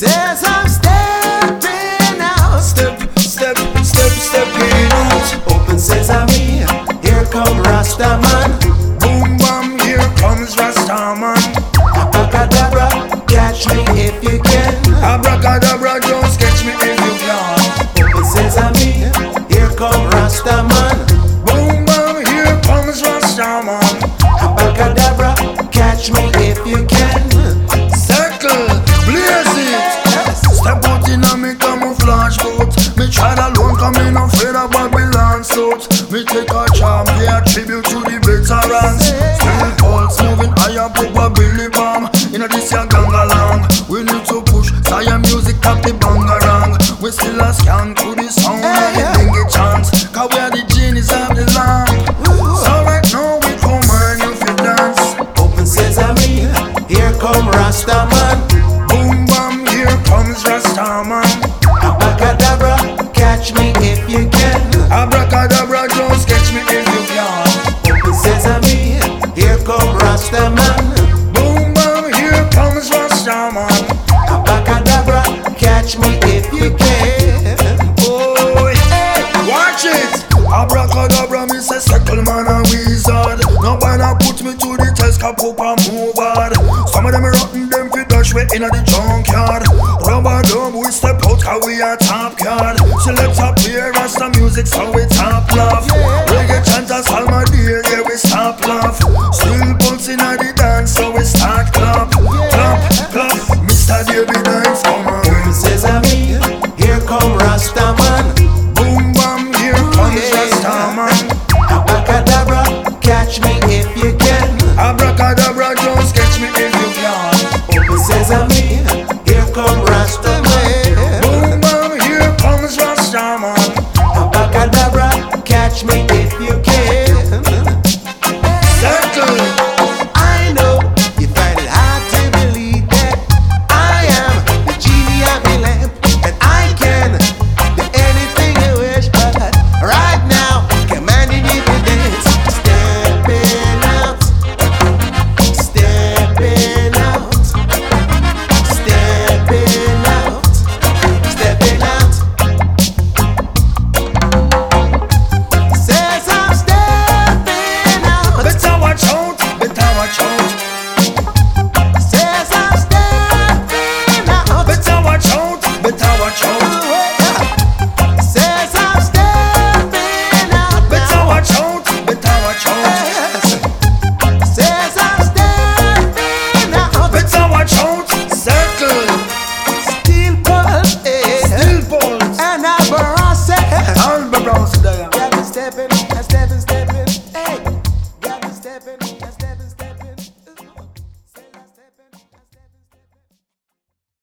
says I'm stepping out. Step, step, step, stepping out. Open sesame, here come Rastaman. Boom, bam, here comes Rastaman. Abracadabra, catch me if you can. Abracadabra, don't catch me if you can. Open sesame, here come Rastaman. Boom, bam, here comes Rastaman. Abracadabra, catch me if you can. We still a scan to the sound of the dingy chants. Cause we are the genies of the land. So right now we come and you feel dance. Open sesame, here come Rastaman. Boom bam, here comes Rastaman. Abracadabra, me say circle man a wizard. Nobody put me to the test, cap up and move hard. Some of them rotten, them fi dash way inna the junkyard. Rub-a-dub, we step out 'cause we a top card. Select up here, Rasta music, so we top laugh. Reggae chanters, my dear, yeah we stop laugh. you can. Abracadabra, don't sketch me if you can. Open sesame.